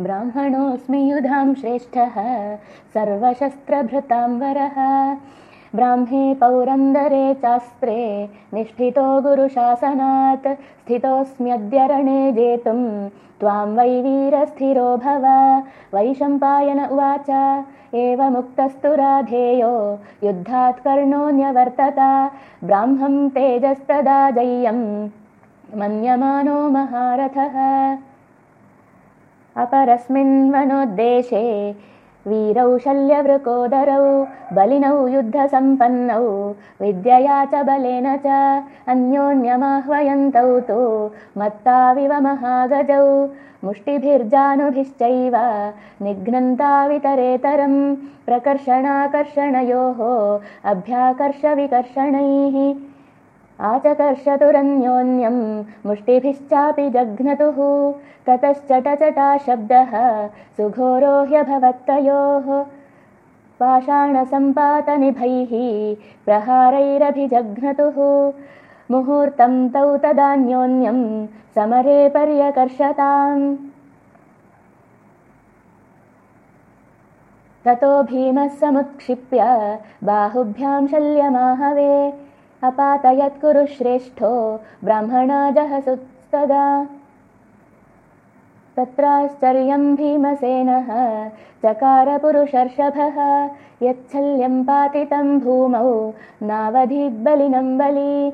ब्राह्मणोऽस्मि युधां श्रेष्ठः सर्वशस्त्रभृतां वरः। ब्राह्मे पौरन्दरे चास्त्रे निष्ठितो गुरुशासनात् स्थितोऽस्म्यद्यरणे जेतुं त्वां वै वीरस्थिरो भव। वैशम्पायन उवाच एवमुक्तस्तु राधेयो युद्धात् कर्णोऽन्यवर्तत। ब्राह्मं तेजस्तदा जय्यं मन्यमानो महारथः अपरस्मिन्वनोद्देशे वीरौ शल्यवृकोदरौ बलिनौ युद्धसम्पन्नौ विद्यया च बलेन च अन्योन्यमाह्वयन्तौ तु मत्ताविव महागजौ। मुष्टिभिर्जानुभिश्चैव निघ्नन्तावितरेतरं प्रकर्षणाकर्षणयोः अभ्याकर्षविकर्षणैः आचकर्षतुरन्योन्यं मुष्टिभिश्चापि जघ्नतुः ततश्चटचटा शब्दः सुघोरो ह्यभवत्तयोः पाषाणसम्पातनिभैः प्रहारैरभिजघ्नतुः मुहूर्तं तौ तदान्योन्यं समरे पर्यकर्षताम्। ततो भीमः समुत्क्षिप्य बाहुभ्यां शल्यमाहवे अपातयत्कुरु श्रेष्ठो ब्राह्मणाजहसुस्तदा तत्राश्चर्यं भीमसेनः चकारपुरुषर्षभः यच्छल्यं पातितं भूमौ नावधीद्बलिनं बली